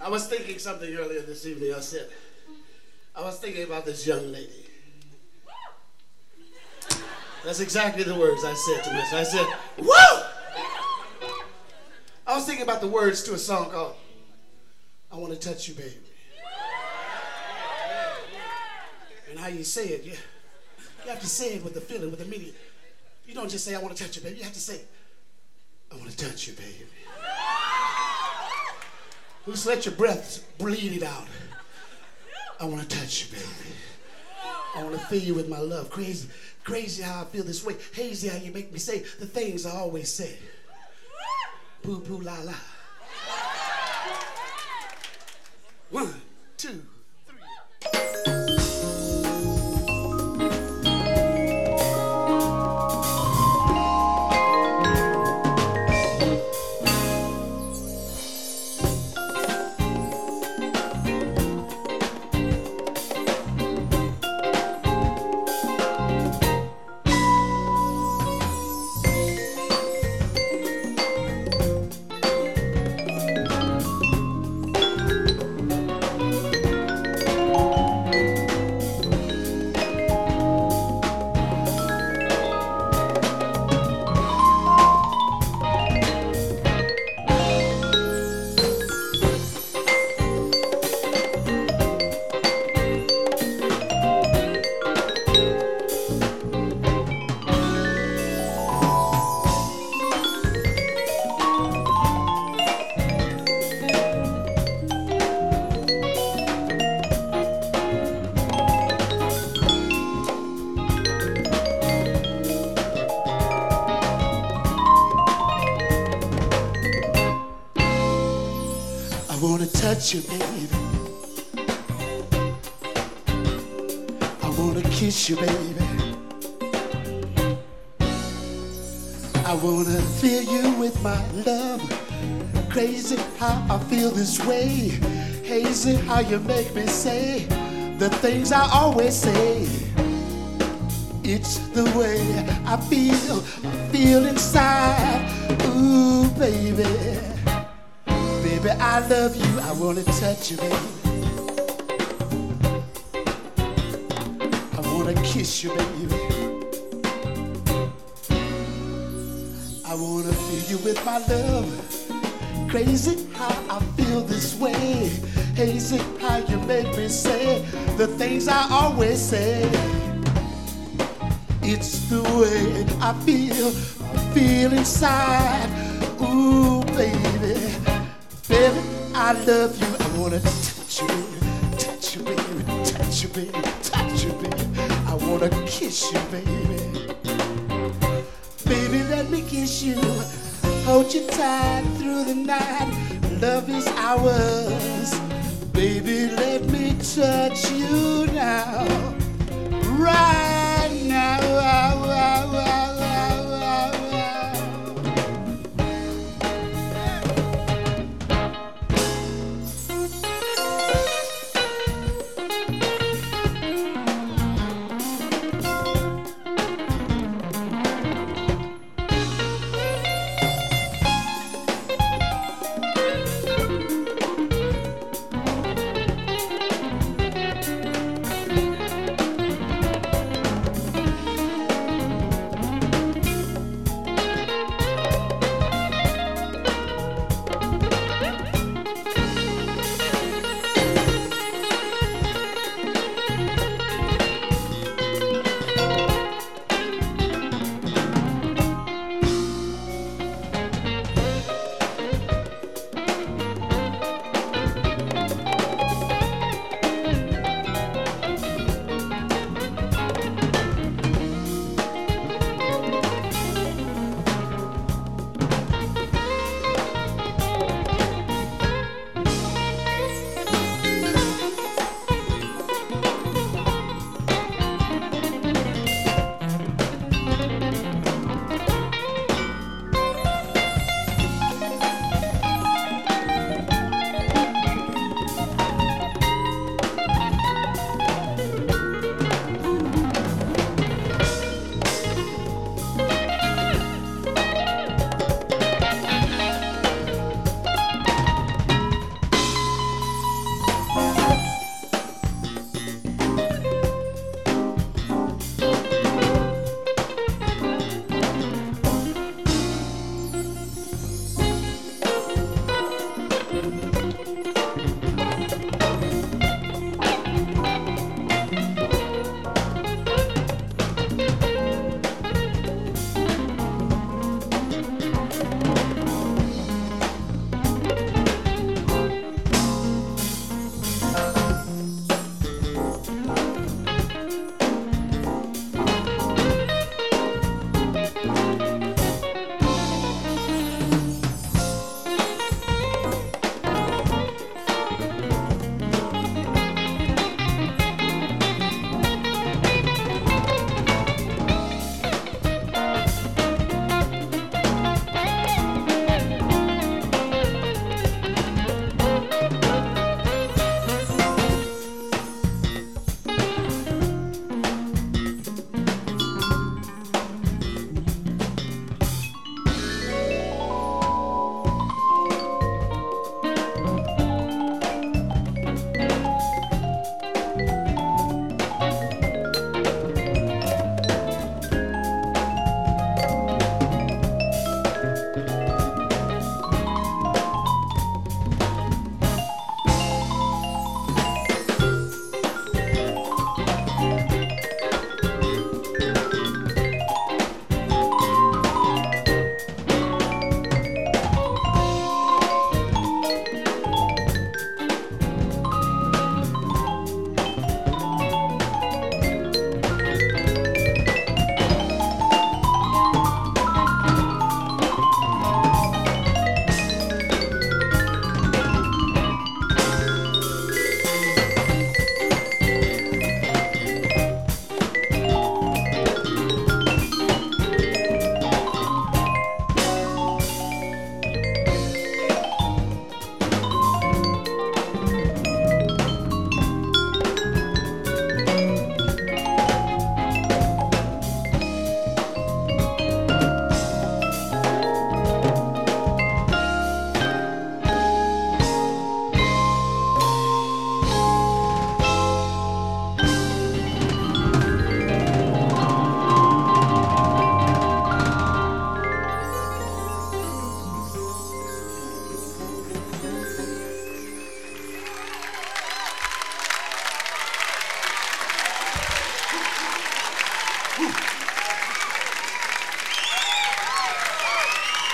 I was thinking something earlier this evening. I said, I was thinking about this young lady. That's exactly the words I said to myself. I said, Whoa! I was thinking about the words to a song called I Want to Touch You, Baby. And how you say it, you, you have to say it with the feeling, with the meaning. You don't just say, I want to touch you, baby. You have to say, I want to touch you, baby. Just let your breath bleed it out. I want to touch you, baby. I want to fill you with my love. Crazy, crazy how I feel this way. Hazy how you make me say the things I always say. Poo poo la la. I wanna touch you, baby. I wanna kiss you, baby. I wanna fill you with my love. Crazy how I feel this way. Hazy how you make me say the things I always say. It's the way I feel, I feel inside. Ooh, baby. Baby, I love you. I wanna touch you, baby. I wanna kiss you, baby. I wanna fill you with my love. Crazy how I feel this way. Hazy how you make me say the things I always say. It's the way I feel, feel inside. Ooh, baby. Baby, I love you. I wanna touch you. Touch you, baby. Touch you, baby. Touch you, baby. I wanna kiss you, baby. Baby, let me kiss you. Hold you tight through the night. Love is ours. Baby, let me touch you now. Right